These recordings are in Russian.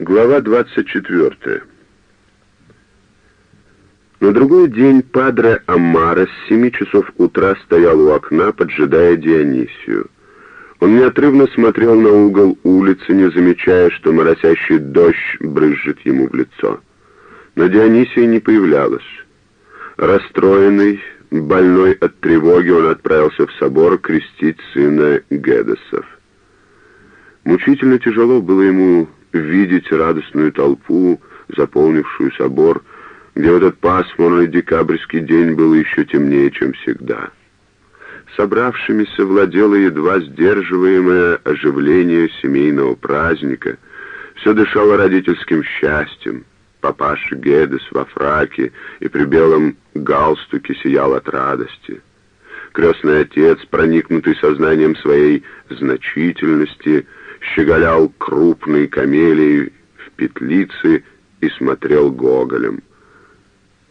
Глава 24. На другой день Падре Амара с семи часов утра стоял у окна, поджидая Дионисию. Он неотрывно смотрел на угол улицы, не замечая, что моросящий дождь брызжет ему в лицо. Но Дионисия не появлялась. Расстроенный, больной от тревоги, он отправился в собор крестить сына Гедесов. Мучительно тяжело было ему видеть радостную толпу, заполнившую собор, где в этот пасмурный декабрьский день было еще темнее, чем всегда. Собравшимися владело едва сдерживаемое оживление семейного праздника, все дышало родительским счастьем. Папаша Гедес во фраке и при белом галстуке сиял от радости. Крестный отец, проникнутый сознанием своей значительности, щеголял крупной камелией в петлице и смотрел гоголем.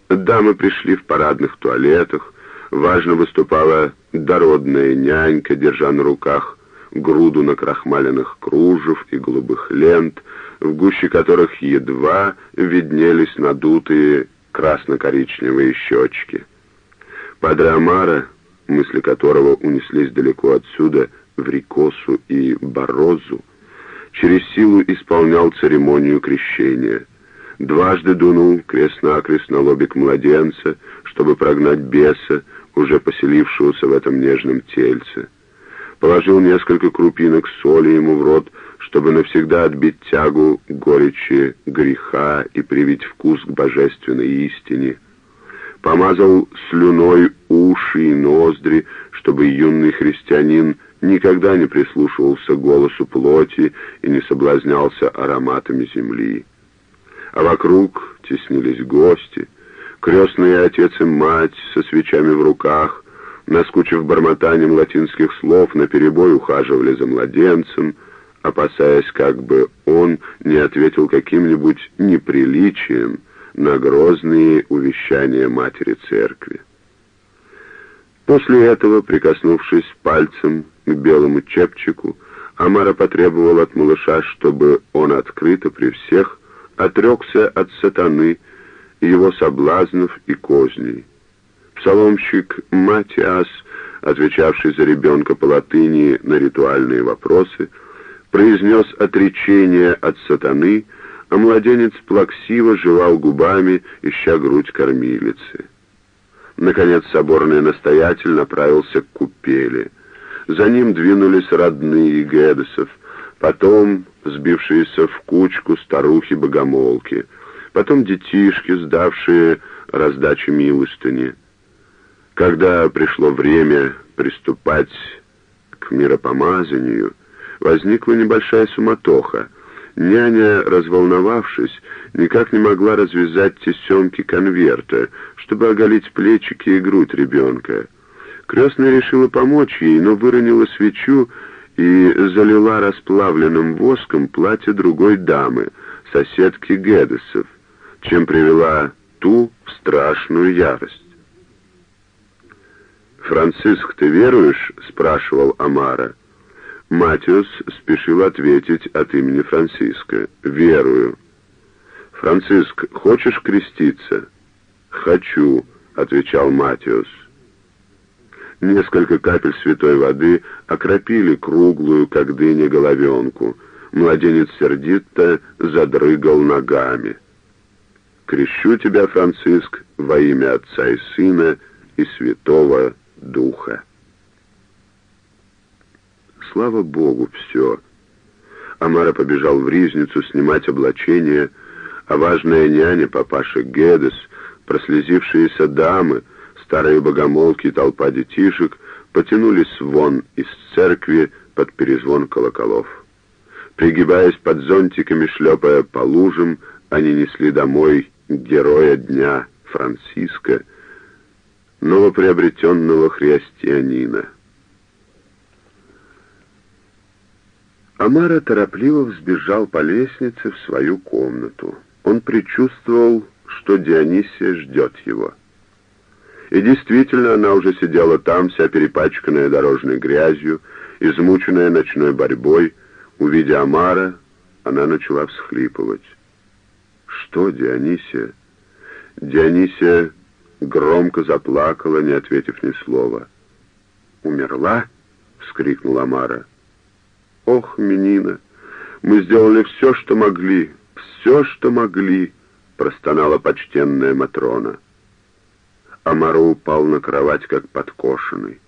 Дамы пришли в парадных туалетах, важно выступала дородная нянька, держа на руках груду накрахмаленных кружев и голубых лент, в гуще которых едва виднелись надутые красно-коричневые щечки. Падре Амара, мысли которого унеслись далеко отсюда, в Рикосу и Борозу, через силу исполнял церемонию крещения. Дважды дунул крест-накрест на лобик младенца, чтобы прогнать беса, уже поселившегося в этом нежном тельце. Положил несколько крупинок соли ему в рот, чтобы навсегда отбить тягу горечи греха и привить вкус к божественной истине. Помазал слюной уши и ноздри, чтобы юный христианин никогда не прислушивался голосу плоти и не соблазнялся ароматами земли. А вокруг теснились гости, крестные отец и мать со свечами в руках, наскучив бормотанием латинских слов, наперебой ухаживали за младенцем, опасаясь, как бы он не ответил каким-нибудь неприличием на грозные увещания матери церкви. После этого, прикоснувшись пальцем к белому чепчику, Амара потребовал от малыша, чтобы он открыто при всех отрекся от сатаны, его соблазнов и козней. Псаломщик Матиас, отвечавший за ребенка по латыни на ритуальные вопросы, произнес отречение от сатаны, а младенец плаксиво жевал губами, ища грудь кормилицы. Наконец соборный настоятель направился к купели. За ним двинулись родные Гедесов, потом сбившиеся в кучку старухи-богомолки, потом детишки, сдавшие раздачу милостыни. Когда пришло время приступать к миропомазанию, возникла небольшая суматоха. Няня, разволновавшись, никак не могла развязать тесемки конверта, чтобы оголить плечики и грудь ребенка. Крестная решила помочь ей, но выронила свечу и залила расплавленным воском платье другой дамы, соседки Гедесов, чем привела ту в страшную ярость. «Франциск, ты веруешь?» — спрашивал Амара. Матиус спешил ответить от имени Франциска. «Верую». «Франциск, хочешь креститься?» «Хочу», — отвечал Матиус. Несколько капель святой воды окропили круглую, как дыня, головенку. Младенец сердито задрыгал ногами. «Крещу тебя, Франциск, во имя Отца и Сына и Святого Духа». Слава Богу, все. Амара побежал в ризницу снимать облачение, а важная няня, папаша Гедес, прослезившиеся дамы, старые богомолки и толпа детишек потянулись вон из церкви под перезвон колоколов. Пригибаясь под зонтиками, шлепая по лужам, они несли домой героя дня Франциска, новоприобретенного христианина. Амара торопливо взбежал по лестнице в свою комнату. Он предчувствовал, что Дионисия ждет его. И действительно, она уже сидела там, вся перепачканная дорожной грязью, измученная ночной борьбой. Увидя Амара, Она начала всхлипывать. «Что, Дионисия?» Дионисия громко заплакала, не ответив ни слова. «Умерла?» — вскрикнула Мара. «Ох, Менина, мы сделали все, что могли, все, что могли!» — простонала почтенная Матрона. Амара упал на кровать, как подкошенный.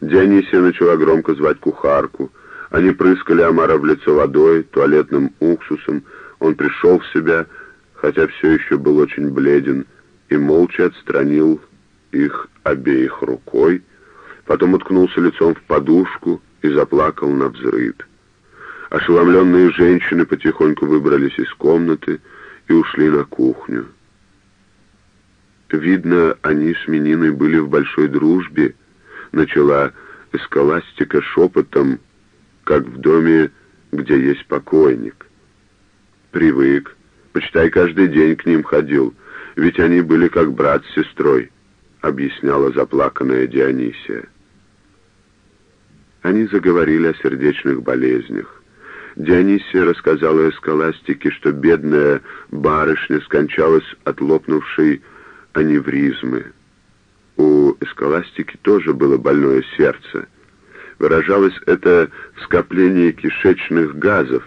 Дионисия начала громко звать кухарку. Они прыскали Амара в лицо водой, туалетным уксусом. Он пришел в себя, хотя все еще был очень бледен, и молча отстранил их обеих рукой, потом уткнулся лицом в подушку и заплакал на взрыв. Ошеломленные женщины потихоньку выбрались из комнаты и ушли на кухню. Видно, они с Мениной были в большой дружбе, начала эскаластика шепотом, как в доме, где есть покойник. Привык, почитай каждый день к ним ходил, ведь они были как брат с сестрой, объясняла заплаканная Дионисия. Они заговорили о сердечных болезнях. Дионисия рассказала эскаластике, что бедная барышня скончалась от лопнувшей аневризмы. У эскаластики тоже было больное сердце. Выражалось это в скоплении кишечных газов,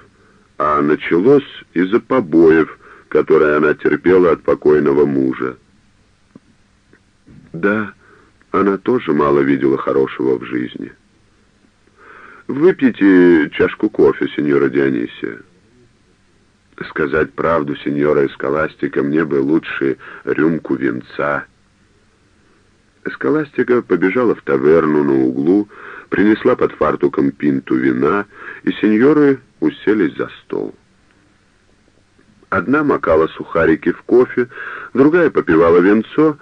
а началось из-за побоев, которые она терпела от покойного мужа. Да, она тоже мало видела хорошего в жизни. «Выпейте чашку кофе, сеньора Дионисия». Сказать правду, сеньора Эскаластика, мне бы лучше рюмку венца. Эскаластика побежала в таверну на углу, принесла под фартуком пинту вина, и сеньоры уселись за стол. Одна макала сухарики в кофе, другая попивала венцо,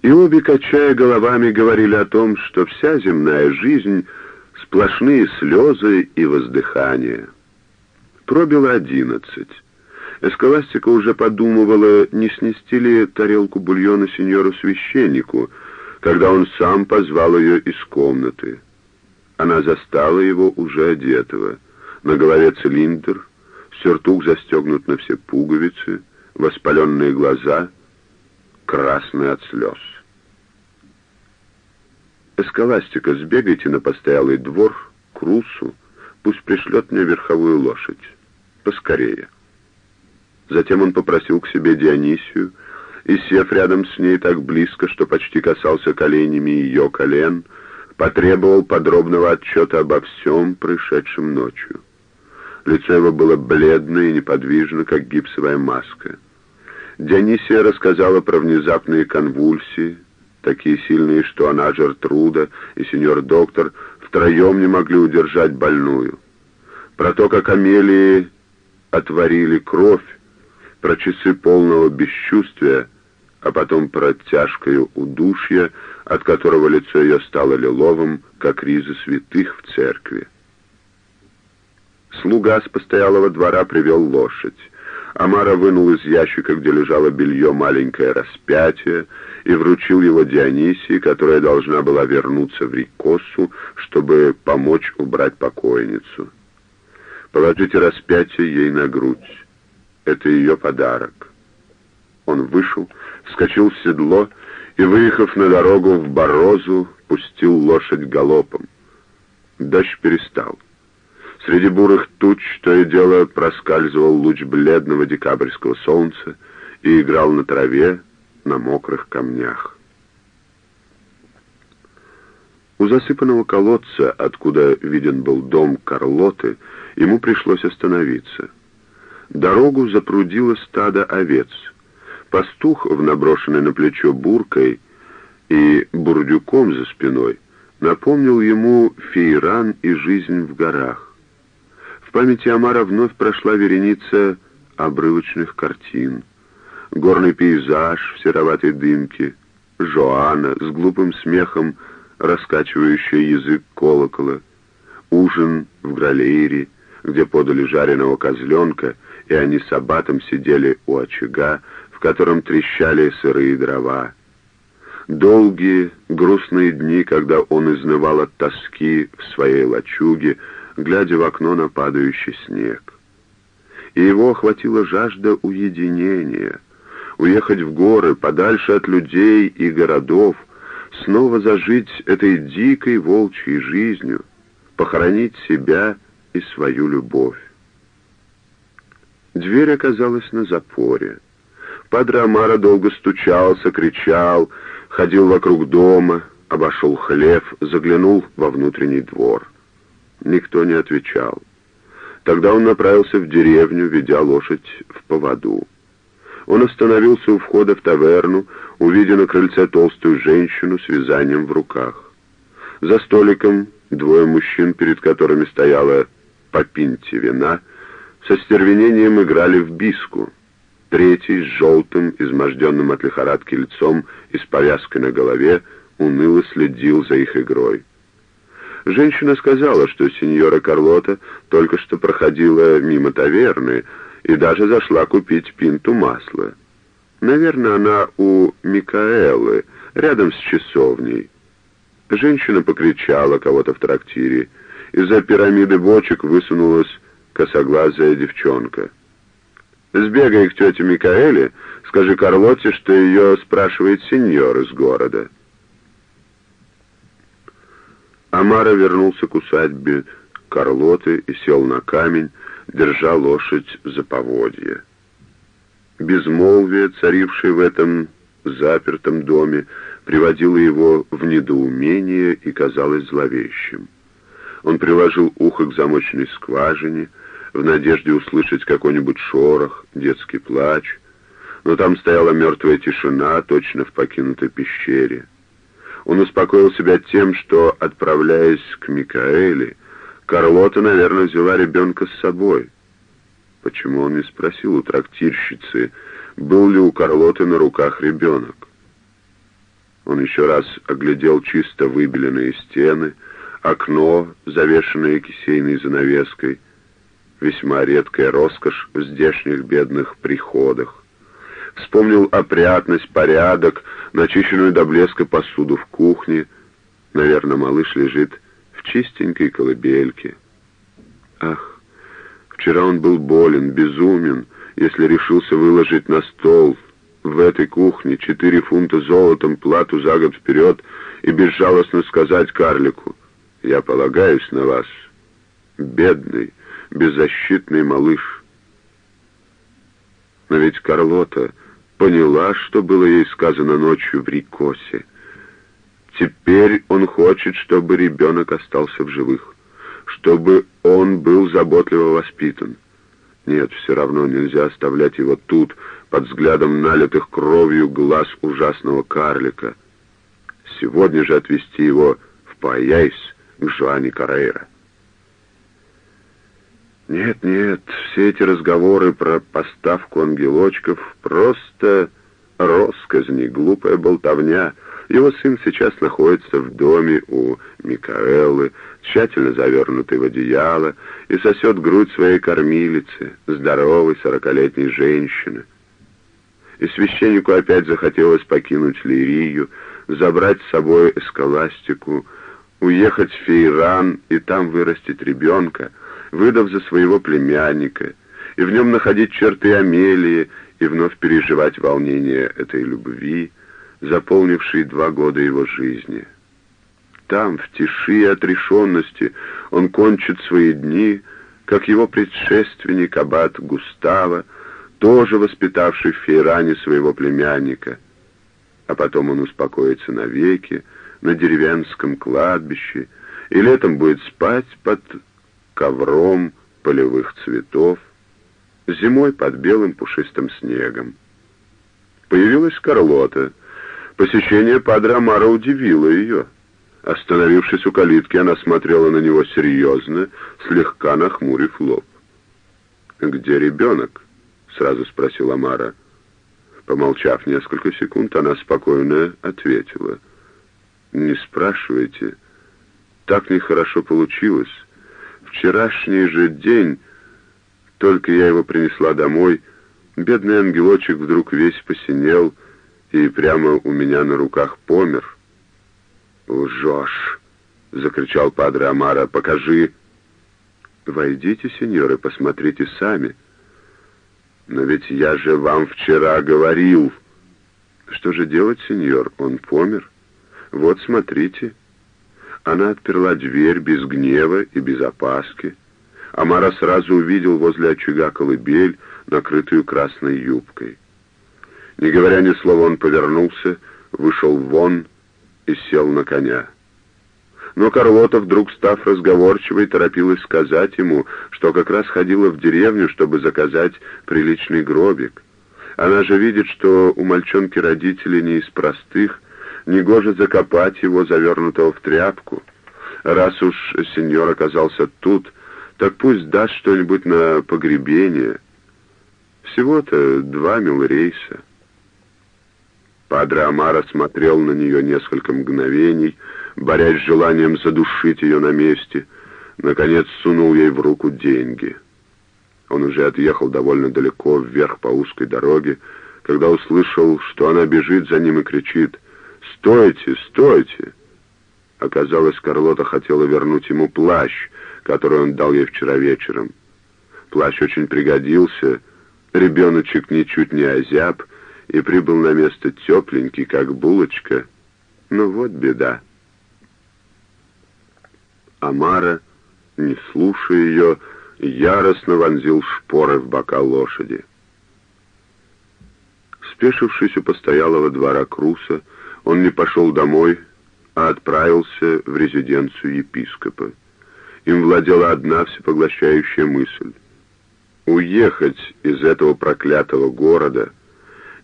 и обе, качая головами, говорили о том, что вся земная жизнь — сплошные слезы и воздыхания. Пробило одиннадцать. Эскаластика уже подумывала, не снести ли тарелку бульона сеньору-священнику, когда он сам позвал ее из комнаты. Она застала его уже одетого. На голове цилиндр, сюртук застегнут на все пуговицы, воспаленные глаза, красные от слез. «Эскаластика, сбегайте на постоялый двор, к Русу, пусть пришлет мне верховую лошадь. Поскорее». Затем он попросил к себе Дионисию, и, сев рядом с ней так близко, что почти касался коленями ее колен, потребовал подробного отчета обо всем, происшедшем ночью. Лицо его было бледно и неподвижно, как гипсовая маска. Дионисия рассказала про внезапные конвульсии, такие сильные, что она, Жертруда и сеньор-доктор втроем не могли удержать больную. Про то, как Амелии отварили кровь, про часы полного бесчувствия, а потом про тяжкое удушье, от которого лицо ее стало лиловым, как ризы святых в церкви. Слуга с постоялого двора привел лошадь. Амара вынул из ящика, где лежало белье, маленькое распятие и вручил его Дионисии, которая должна была вернуться в Рикосу, чтобы помочь убрать покойницу. «Положите распятие ей на грудь. Это ее подарок. Он вышел, вскочил в седло и, выехав на дорогу в Борозу, пустил лошадь галопом. Дождь перестал. Среди бурых туч то и дело проскальзывал луч бледного декабрьского солнца и играл на траве, на мокрых камнях. У засыпанного колодца, откуда виден был дом Карлоты, ему пришлось остановиться — Дорогу запрудило стадо овец. Пастух в наброшенной на плечо буркой и бурдюком за спиной напомнил ему фейран и жизнь в горах. В памяти Амара вновь прошла вереница обрывочных картин. Горный пейзаж в сероватой дымке, Жоана с глупым смехом, раскачивающая язык колокола, ужин в Гралейре, где подали жареного козленка — и они с аббатом сидели у очага, в котором трещали сырые дрова. Долгие, грустные дни, когда он изнывал от тоски в своей лачуге, глядя в окно на падающий снег. и его охватила жажда уединения. Уехать в горы, подальше от людей и городов, снова зажить этой дикой волчьей жизнью, похоронить себя и свою любовь. Дверь оказалась на запоре. Падре Амара долго стучался, кричал, ходил вокруг дома, обошел хлев, заглянул во внутренний двор. Никто не отвечал. Тогда он направился в деревню, ведя лошадь в поводу. Он остановился у входа в таверну, увидя на крыльце толстую женщину с вязанием в руках. За столиком двое мужчин, перед которыми стояла по пинте вина, со стервенением играли в биску. Третий, с желтым, изможденным от лихорадки лицом и с повязкой на голове, уныло следил за их игрой. Женщина сказала, что сеньора Карлота только что проходила мимо таверны и даже зашла купить пинту масла. Наверное, она у Микаэлы, рядом с часовней. Женщина покричала кого-то в трактире. Из-за пирамиды бочек высунулась косоглазая девчонка. «Сбегай к тете Микаэле, скажи Карлоте, что ее спрашивает сеньор из города». Амара вернулся к усадьбе Карлоты и сел на камень, держа лошадь за поводья. Безмолвие, царившее в этом запертом доме, приводило его в недоумение и казалось зловещим. Он приложил ухо к замочной скважине, в надежде услышать какой-нибудь шорох, детский плач, но там стояла мертвая тишина, точно в покинутой пещере. Он успокоил себя тем, что, отправляясь к Микаэле, Карлота, наверное, взяла ребенка с собой. Почему он не спросил у трактирщицы, был ли у Карлоты на руках ребенок? Он еще раз оглядел чисто выбеленные стены, окно, завешенное кисейной занавеской, весьма редкая роскошь в здешних бедных приходах вспомнил опрятность, порядок, начищенную до блеска посуду в кухне. Наверное, малыш лежит в чистенькой колыбельке. Ах, вчера он был болен, безумен, если решился выложить на стол в этой кухне четыре фунта золотом плату за год вперед и безжалостно сказать карлику, «Я полагаюсь на вас, бедный, беззащитный малыш». Но ведь Карлота поняла, что было ей сказано ночью в Рикосе. Теперь он хочет, чтобы ребенок остался в живых, чтобы он был заботливо воспитан. Нет, все равно нельзя оставлять его тут, под взглядом налитых кровью глаз ужасного карлика. Сегодня же отвезти его в Паяйс к Жуане Карейра. Нет, нет, все эти разговоры про поставку ангелочков просто росказни, глупая болтовня. Его сын сейчас находится в доме у Микаэлы, тщательно завернутый в одеяло, и сосет грудь своей кормилицы, здоровой сорокалетней женщины. И священнику опять захотелось покинуть Лирию, забрать с собой эскаластику, уехать в Фейран и там вырастить ребенка — выдав за своего племянника, и в нем находить черты Амелии, и вновь переживать волнение этой любви, заполнившей два года его жизни. Там, в тиши и отрешенности, он кончит свои дни, как его предшественник Аббат Густава, тоже воспитавший в Фейране своего племянника. А потом он успокоится навеки на деревенском кладбище, и летом будет спать под ковром полевых цветов, зимой под белым пушистым снегом. Появилась Карлота. Посещение Падре Амара удивило ее. Остановившись у калитки, она смотрела на него серьезно, слегка нахмурив лоб. «Где ребенок?» — сразу спросил Амара. Помолчав несколько секунд, она спокойно ответила. «Не спрашивайте. Так нехорошо получилось вчерашний же день, только я его принесла домой, бедный ангелочек вдруг весь посинел и прямо у меня на руках помер. «Лжешь!» — закричал падре Амара. «Покажи!» «Войдите, сеньоры, посмотрите сами!» Но ведь я же вам вчера говорил. Что же делать, сеньор? Он помер. Вот, смотрите. Она отперла дверь без гнева и без опаски. Амара сразу увидел возле очага колыбель, накрытую красной юбкой. Не говоря ни слова, он повернулся, вышел вон и сел на коня. Но Карлота, вдруг став разговорчивой, торопилась сказать ему, что как раз ходила в деревню, чтобы заказать приличный гробик. Она же видит, что у мальчонки родители не из простых, негоже закопать его, завернутого в тряпку. Раз уж сеньор оказался тут, так пусть даст что-нибудь на погребение. Всего-то два милрейса. Падре Амара смотрел на нее несколько мгновений, борясь с желанием задушить ее на месте, наконец сунул ей в руку деньги. Он уже отъехал довольно далеко вверх по узкой дороге, когда услышал, что она бежит за ним и кричит «Стойте, стойте!». Оказалось, Карлота хотела вернуть ему плащ, который он дал ей вчера вечером. Плащ очень пригодился, ребеночек ничуть не озяб и прибыл на место тепленький, как булочка. Но вот беда. Амара, не слушая ее, яростно вонзил шпоры в бока лошади. Спешившись у постоялого двора Круса, он не пошел домой, а отправился в резиденцию епископа. Им владела одна всепоглощающая мысль — уехать из этого проклятого города,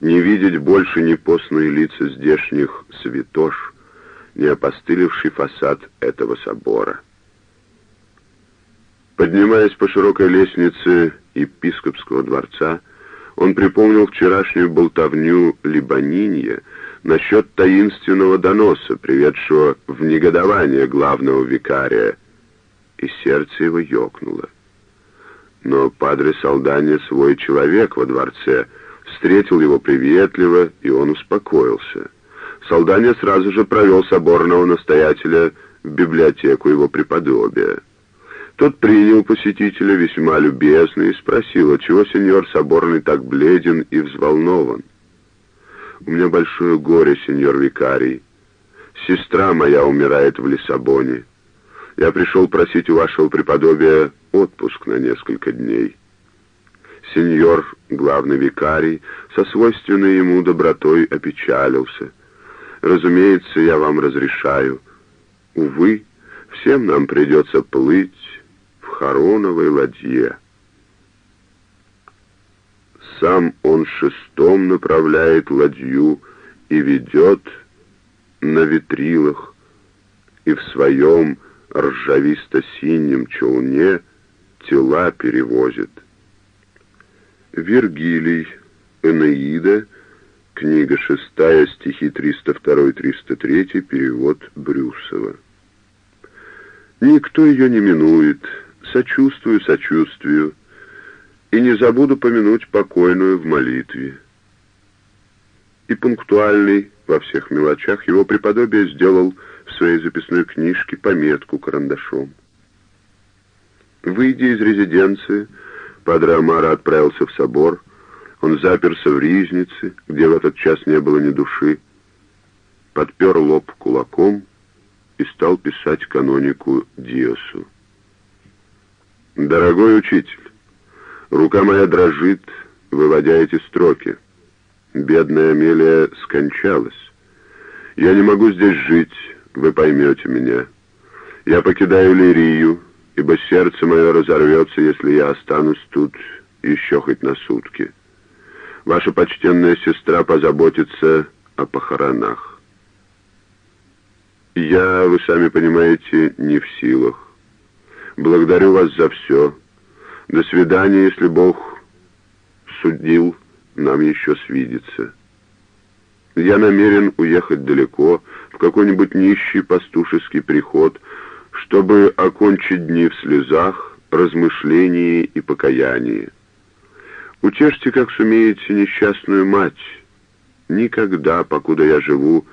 не видеть больше ни постные лица здешних святош, ни опостылевший фасад этого собора. Поднимаясь по широкой лестнице епископского дворца, он припомнил вчерашнюю болтовню Либанинья насчет таинственного доноса, приведшего в негодование главного викария, и сердце его ёкнуло. Но падре Салдания свой человек во дворце, встретил его приветливо, и он успокоился. Салдания сразу же провел соборного настоятеля в библиотеку его преподобия. Тот принял посетителя весьма любезно и спросил, отчего сеньор Соборный так бледен и взволнован. «У меня большое горе, сеньор викарий. Сестра моя умирает в Лиссабоне. Я пришел просить у вашего преподобия отпуск на несколько дней». Сеньор, главный викарий, со свойственной ему добротой опечалился. «Разумеется, я вам разрешаю. Увы, всем нам придется плыть, Хароновой ладье. Сам он шестом направляет ладью и ведет на ветрилах, и в своем ржависто-синем челне тела перевозит. Вергилий, Энеида, книга шестая, стихи 302-303, перевод Брюсова. Никто ее не минует, сочувствую сочувствию и не забуду помянуть покойную в молитве. И пунктуальный во всех мелочах его преподобие сделал в своей записной книжке пометку карандашом. Выйдя из резиденции, Падре Амара отправился в собор. Он заперся в ризнице, где в этот час не было ни души, подпер лоб кулаком и стал писать канонику Диосу. Дорогой учитель, рука моя дрожит, выводя эти строки. Бедная Амелия скончалась. Я не могу здесь жить, вы поймете меня. Я покидаю Лирию, ибо сердце мое разорвется, если я останусь тут еще хоть на сутки. Ваша почтенная сестра позаботится о похоронах. Я, вы сами понимаете, не в силах. Благодарю вас за все. До свидания, если Бог судил, нам еще свидеться. Я намерен уехать далеко, в какой-нибудь нищий пастушеский приход, чтобы окончить дни в слезах, размышлении и покаянии. Утешьте, как сумеете, несчастную мать. Никогда, покуда я живу,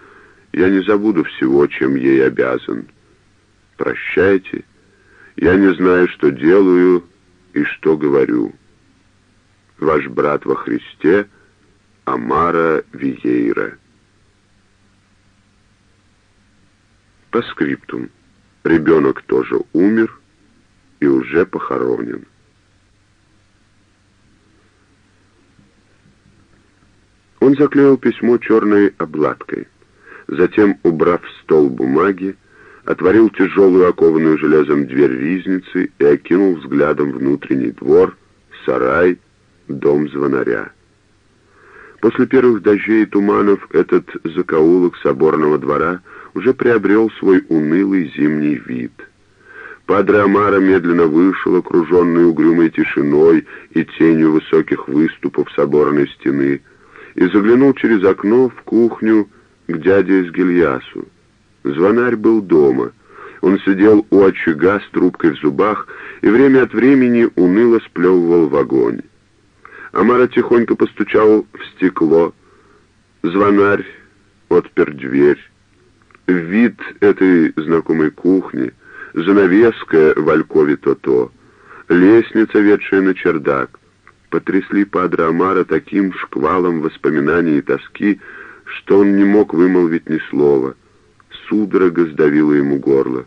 я не забуду всего, чем ей обязан. Прощайте я не знаю, что делаю и что говорю. ваш брат во Христе, Амара Виейра. По скриптум. Ребенок тоже умер и уже похоронен. Он заклеил письмо черной обладкой. Затем, убрав в стол бумаги, отворил тяжелую окованную железом дверь ризницы и окинул взглядом внутренний двор, сарай, дом звонаря. После первых дождей и туманов этот закоулок соборного двора уже приобрел свой унылый зимний вид. Падре Амара медленно вышел, окруженный угрюмой тишиной и тенью высоких выступов соборной стены, и заглянул через окно в кухню к дяде из Гильясу. Звонарь был дома. Он сидел у очага с трубкой в зубах и время от времени уныло сплевывал в огонь. Амара тихонько постучал в стекло. Звонарь отпер дверь. Вид этой знакомой кухни, занавеска в алькове то-то, лестница, ведшая на чердак, потрясли падре Амара таким шквалом воспоминаний и тоски, что он не мог вымолвить ни слова. Судорога сдавила ему горло.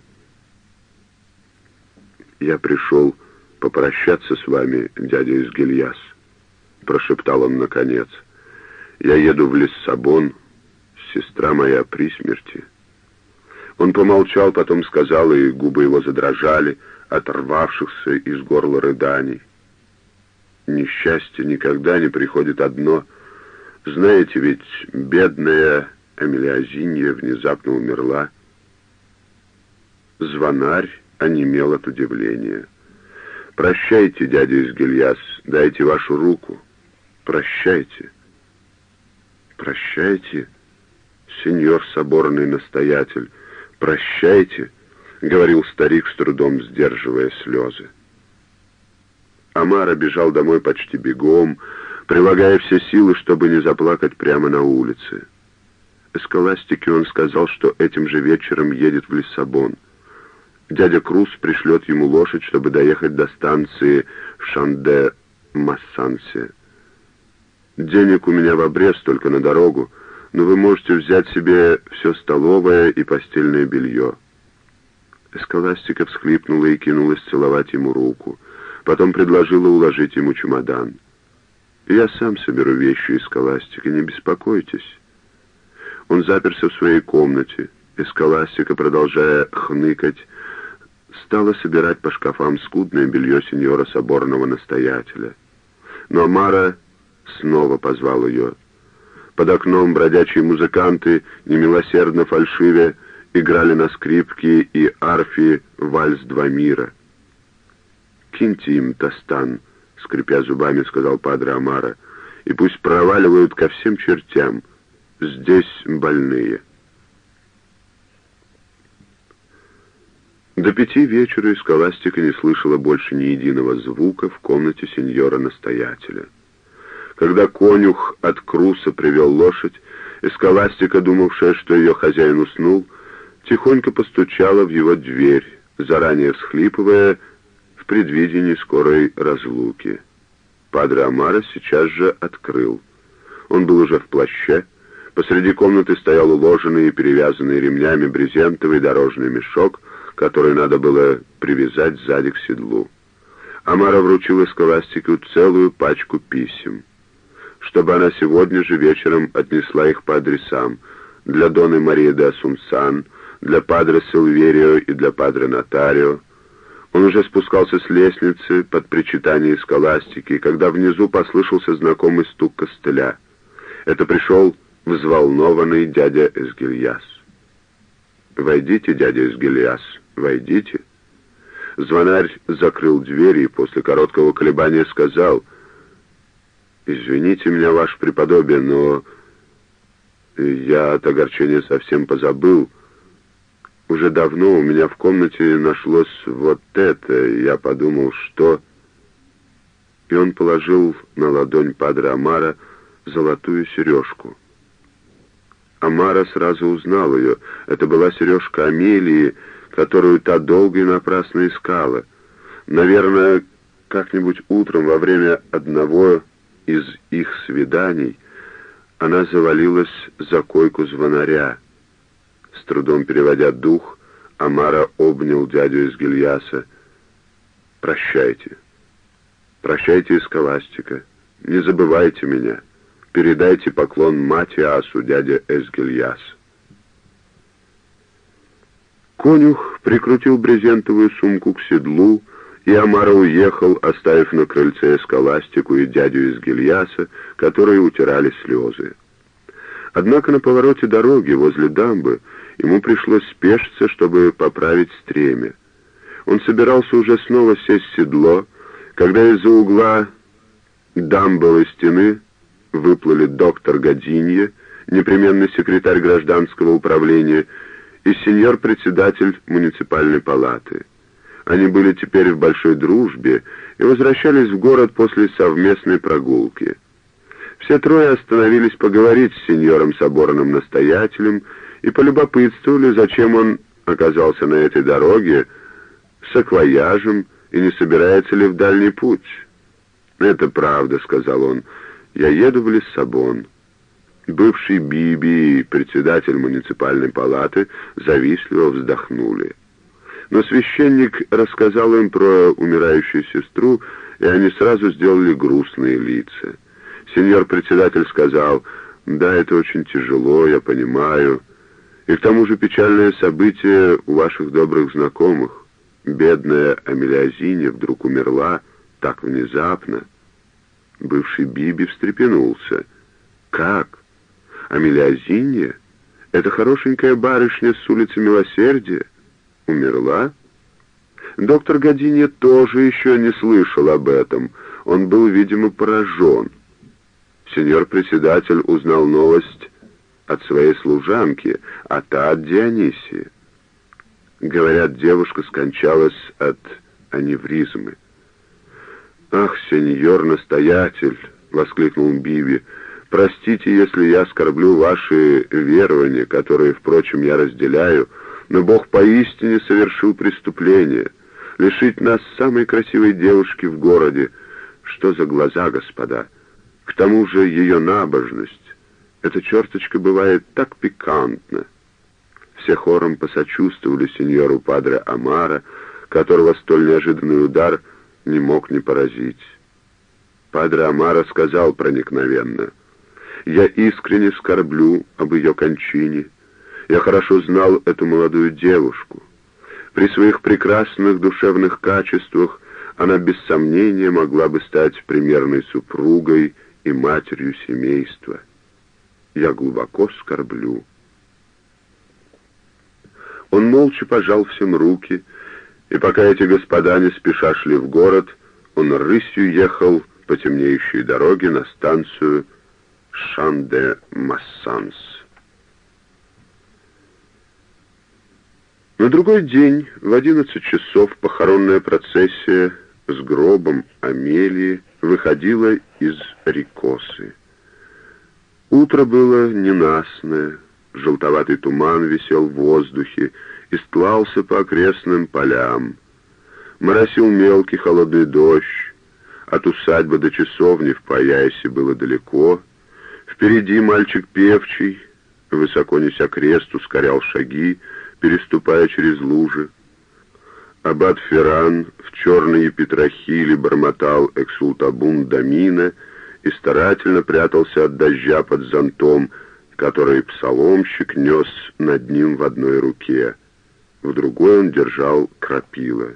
«Я пришел попрощаться с вами, дядя из Гильяс», — прошептал он наконец. «Я еду в Лиссабон, сестра моя при смерти». Он помолчал, потом сказал, и губы его задрожали, оторвавшихся из горла рыданий. Несчастье никогда не приходит одно. Знаете, ведь бедная Эмилиазинья внезапно умерла. Звонарь онемел от удивления. «Прощайте, дядя из Гильяс, дайте вашу руку. Прощайте». «Прощайте, сеньор соборный настоятель, «Прощайте», — говорил старик с трудом, сдерживая слезы. Амара бежал домой почти бегом, прилагая все силы, чтобы не заплакать прямо на улице. Эскаластике он сказал, что этим же вечером едет в Лиссабон. Дядя Круз пришлет ему лошадь, чтобы доехать до станции Шанде-Массансе. «Денег у меня в обрез только на дорогу но вы можете взять себе все столовое и постельное белье». Эскаластика всхлипнула и кинулась целовать ему руку. Потом предложила уложить ему чемодан. «Я сам соберу вещи из Скаластика, не беспокойтесь». Он заперся в своей комнате. Эскаластика, продолжая хныкать, стала собирать по шкафам скудное белье сеньора соборного настоятеля. Но Мара снова позвал ее. Под окном бродячие музыканты, немилосердно фальшивя, играли на скрипке и арфе вальс «Два мира». «Киньте им, Тостан», — скрипя зубами, сказал Падре Амара, «и пусть проваливают ко всем чертям. Здесь больные». До пяти вечера Исколастика не слышала больше ни единого звука в комнате сеньора-настоятеля. Когда конюх от Круса привел лошадь, Эскаластика, думавшая, что ее хозяин уснул, тихонько постучала в его дверь, заранее всхлипывая в предвидении скорой разлуки. Падре Амара сейчас же открыл. Он был уже в плаще. Посреди комнаты стоял уложенный и перевязанный ремнями брезентовый дорожный мешок, который надо было привязать сзади к седлу. Амара вручила Скаластику целую пачку писем чтобы она сегодня же вечером отнесла их по адресам для Доны Марии де Асумсан, для Падре Силверио и для Падре Нотарио. Он уже спускался с лестницы под причитание скаластики, когда внизу послышался знакомый стук костыля. Это пришел взволнованный дядя Эсгильяс. «Войдите, дядя Эсгильяс, войдите». Звонарь закрыл дверь и после короткого колебания сказал — «Извините меня, ваше преподобие, но я от огорчения совсем позабыл. Уже давно у меня в комнате нашлось вот это, я подумал, что...» И он положил на ладонь Падре Амара золотую сережку. Амара сразу узнал ее. Это была сережка Амелии, которую та долго и напрасно искала. Наверное, как-нибудь утром во время одного из их свиданий она завалилась за койку звонаря. С трудом переводя дух, Амара обнял дядю из Гильяса. «Прощайте. Прощайте из Каластика. Не забывайте меня. Передайте поклон Матиасу, дядя Эсгильяс». Конюх прикрутил брезентовую сумку к седлу, и Амара уехал, оставив на крыльце эскаластику и дядю из Гильяса, которые утирали слезы. Однако на повороте дороги возле дамбы ему пришлось спешиться, чтобы поправить стремя. Он собирался уже снова сесть в седло, когда из-за угла дамбовой стены выплыли доктор Гадинье, непременный секретарь гражданского управления, и сеньор-председатель муниципальной палаты. Они были теперь в большой дружбе и возвращались в город после совместной прогулки. Все трое остановились поговорить с сеньором соборным настоятелем и полюбопытствовали, зачем он оказался на этой дороге с акваяжем и не собирается ли в дальний путь. «Это правда», — сказал он, — «я еду в Лиссабон». Бывший Биби и председатель муниципальной палаты завистливо вздохнули. Но священник рассказал им про умирающую сестру, и они сразу сделали грустные лица. Сеньор-председатель сказал, «Да, это очень тяжело, я понимаю. И к тому же печальное событие у ваших добрых знакомых. Бедная Амелиазиня вдруг умерла так внезапно». Бывший Биби встрепенулся. «Как? Амелиазиня? Это хорошенькая барышня с улицы Милосердия?» умерла? Доктор Годинье тоже еще не слышал об этом. Он был, видимо, поражен. Сеньор-председатель узнал новость от своей служанки, а та от Дионисии. Говорят, девушка скончалась от аневризмы. «Ах, сеньор-настоятель!» — воскликнул Биви. «Простите, если я оскорблю ваши верования, которые, впрочем, я разделяю, — но Бог поистине совершил преступление. Лишить нас самой красивой девушки в городе. Что за глаза, господа? К тому же ее набожность. Эта черточка бывает так пикантна. Все хором посочувствовали сеньору Падре Амара, которого столь неожиданный удар не мог не поразить. Падре Амара сказал проникновенно, «Я искренне скорблю об ее кончине». Я хорошо знал эту молодую девушку. При своих прекрасных душевных качествах она без сомнения могла бы стать примерной супругой и матерью семейства. Я глубоко скорблю. Он молча пожал всем руки, и пока эти господа не спеша шли в город, он рысью ехал по темнеющей дороге на станцию Шан-де-Массанс. На другой день в одиннадцать часов похоронная процессия с гробом Амелии выходила из Рикосы. Утро было ненастное, желтоватый туман висел в воздухе и стлался по окрестным полям. Моросил мелкий холодный дождь, от усадьбы до часовни в Паясе было далеко. Впереди мальчик певчий, высоко неся крест, ускорял шаги, переступая через лужи. Аббат Ферран в черной петрохиле бормотал эксултабун домина и старательно прятался от дождя под зонтом, который псаломщик нес над ним в одной руке. В другой он держал крапила.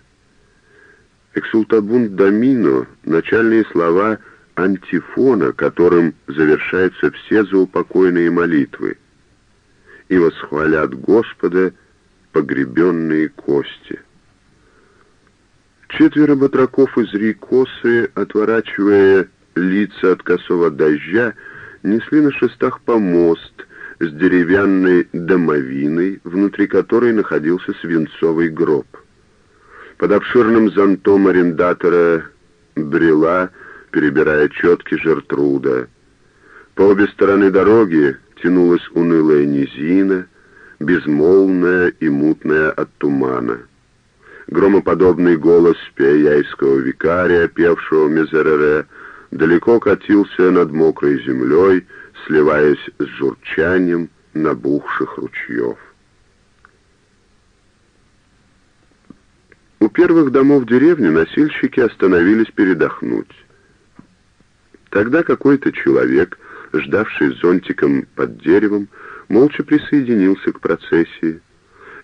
Эксултабун домино — начальные слова антифона, которым завершаются все заупокойные молитвы. «И восхвалят Господа — погребенные кости. Четверо батраков из Рикосы, отворачивая лица от косого дождя, несли на шестах помост с деревянной домовиной, внутри которой находился свинцовый гроб. Под обширным зонтом арендатора брела, перебирая четки Жертруда. По обе стороны дороги тянулась унылая низина — безмолвная и мутная от тумана. Громоподобный голос пияйского викария, певшего Мезерере, далеко катился над мокрой землей, сливаясь с журчанием набухших ручьев. У первых домов деревни носильщики остановились передохнуть. Тогда какой-то человек, ждавший зонтиком под деревом, молча присоединился к процессии.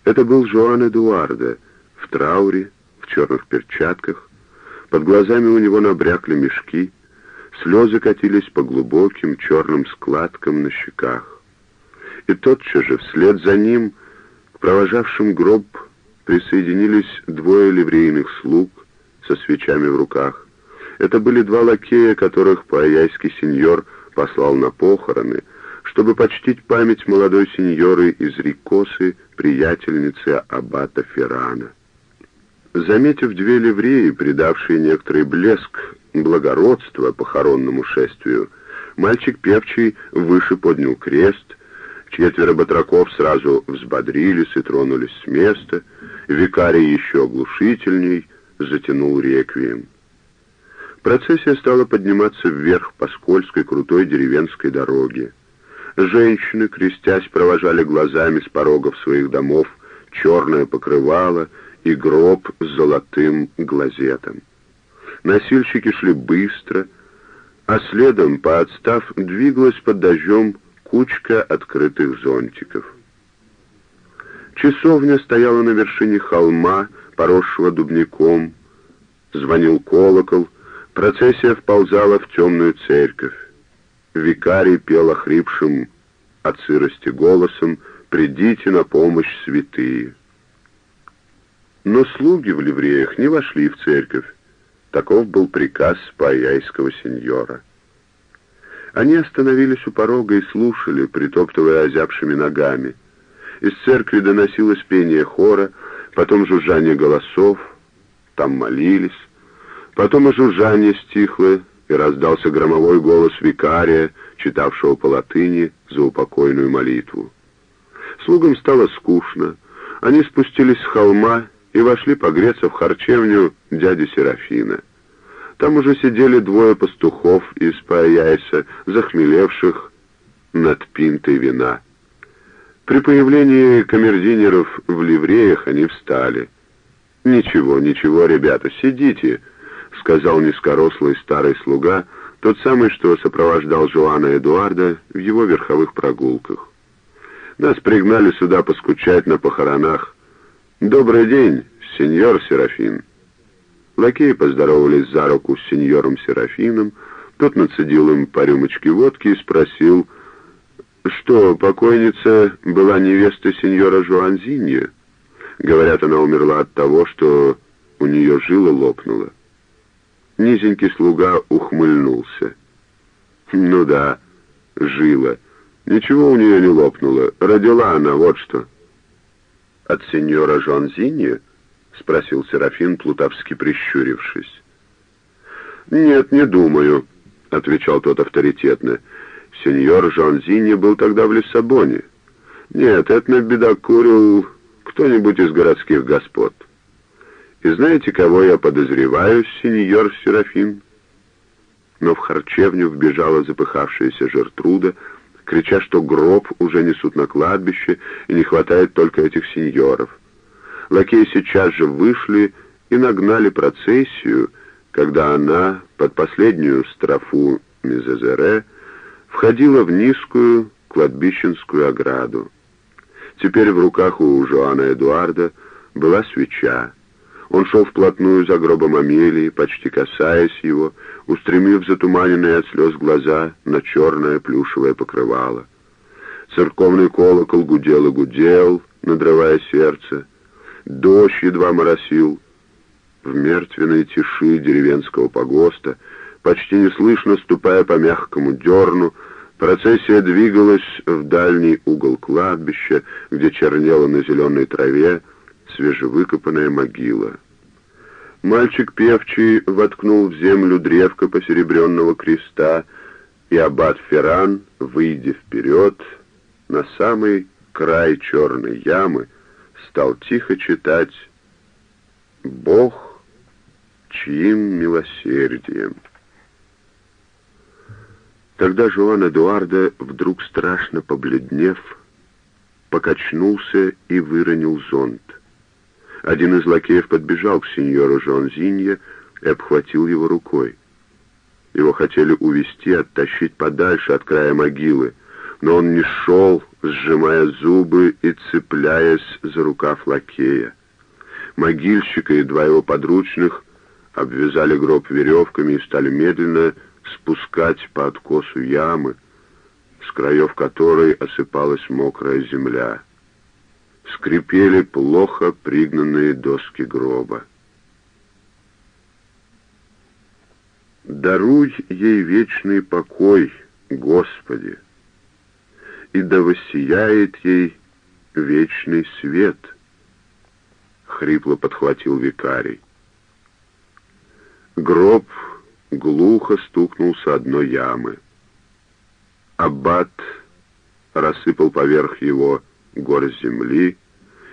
Это был Жоан Эдуарда в трауре, в черных перчатках. Под глазами у него набрякли мешки, слезы катились по глубоким черным складкам на щеках. И тотчас же вслед за ним к провожавшим гроб присоединились двое ливрейных слуг со свечами в руках. Это были два лакея, которых паяйский сеньор послал на похороны, чтобы почтить память молодой сеньоры из Рикосы, приятельницы аббата Феррана. Заметив две ливреи, придавшие некоторый блеск благородства похоронному шествию, мальчик певчий выше поднял крест, четверо батраков сразу взбодрились и тронулись с места, викарий еще оглушительней затянул реквием. Процессия стала подниматься вверх по скользкой крутой деревенской дороге. Женщины, крестясь, провожали глазами с порогов своих домов черное покрывало и гроб с золотым глазетом. Носильщики шли быстро, а следом, поотстав, двигалась под дождем кучка открытых зонтиков. Часовня стояла на вершине холма, поросшего дубняком. Звонил колокол, процессия вползала в темную церковь. Викарий пел охрипшим от сырости голосом «Придите на помощь, святые». Но слуги в ливреях не вошли в церковь. Таков был приказ паяйского сеньора. Они остановились у порога и слушали, притоптывая озябшими ногами. Из церкви доносилось пение хора, потом жужжание голосов, там молились. Потом и жужжание стихло, и раздался громовой голос викария, читавшего по латыни за упокойную молитву. Слугам стало скучно. Они спустились с холма и вошли погреться в харчевню дяди Серафина. Там уже сидели двое пастухов из Паяйса, захмелевших над пинтой вина. При появлении камердинеров в ливреях они встали. «Ничего, ничего, ребята, сидите», — сказал низкорослый старый слуга, тот самый, что сопровождал Жуана Эдуарда в его верховых прогулках. «Нас пригнали сюда поскучать на похоронах. Добрый день, сеньор Серафин». Лакеи поздоровались за руку с сеньором Серафином, тот нацедил им по рюмочке водки и спросил, что покойница была невестой сеньора Жуанзинья. Говорят, она умерла от того, что у нее жила лопнула. Низенький слуга ухмыльнулся. «Ну да, жила. Ничего у нее не лопнуло. Родила она, вот что». «От сеньора Жонзини?» — спросил Серафин, плутовски прищурившись. «Нет, не думаю», — отвечал тот авторитетно. «Сеньор Жонзини был тогда в Лиссабоне. Нет, это набедокурил кто-нибудь из городских господ». И знаете, кого я подозреваю, сеньор Серафин?» Но в харчевню вбежала запыхавшаяся Жертруда, крича, что гроб уже несут на кладбище, и не хватает только этих сеньоров. Лакеи сейчас же вышли и нагнали процессию, когда она под последнюю строфу Мизезере входила в низкую кладбищенскую ограду. Теперь в руках у Жоана Эдуарда была свеча. Он шел вплотную за гробом Амелии, почти касаясь его, устремив затуманенные от слез глаза на черное плюшевое покрывало. Церковный колокол гудел и гудел, надрывая сердце. Дождь едва моросил. В мертвенной тиши деревенского погоста, почти неслышно ступая по мягкому дерну, процессия двигалась в дальний угол кладбища, где чернела на зеленой траве свежевыкопанная могила. Мальчик певчий воткнул в землю древко посеребренного креста, и аббат Ферран, выйдя вперед, на самый край черной ямы, стал тихо читать «Бог, чьим милосердием». Тогда Жуан Эдуарда, вдруг страшно побледнев, покачнулся и выронил зонт. Один из лакеев подбежал к сеньору Жонзинье и обхватил его рукой. Его хотели увести, оттащить подальше от края могилы, но он не шел, сжимая зубы и цепляясь за рукав лакея. Могильщика и два его подручных обвязали гроб веревками и стали медленно спускать по откосу ямы, с краев которой осыпалась мокрая земля. Скрипели плохо пригнанные доски гроба. Даруй ей вечный покой, Господи, и да воссияет ей вечный свет, — хрипло подхватил викарий. Гроб глухо стукнулся одной ямы. Аббат рассыпал поверх его гор земли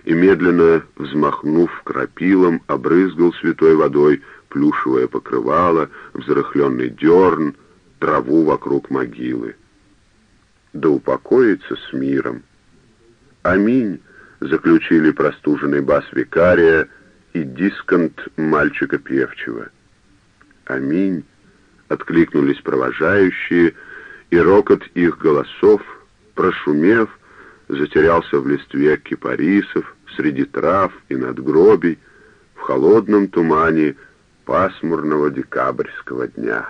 и, медленно взмахнув крапилом, обрызгал святой водой плюшевое покрывало, взрыхленный дерн, траву вокруг могилы. Да упокоится с миром. Аминь, заключили простуженный бас викария и дисконт мальчика певчего. Аминь, откликнулись провожающие, и рокот их голосов, прошумев, затерялся в листве кипарисов, среди трав и надгробий, в холодном тумане пасмурного декабрьского дня.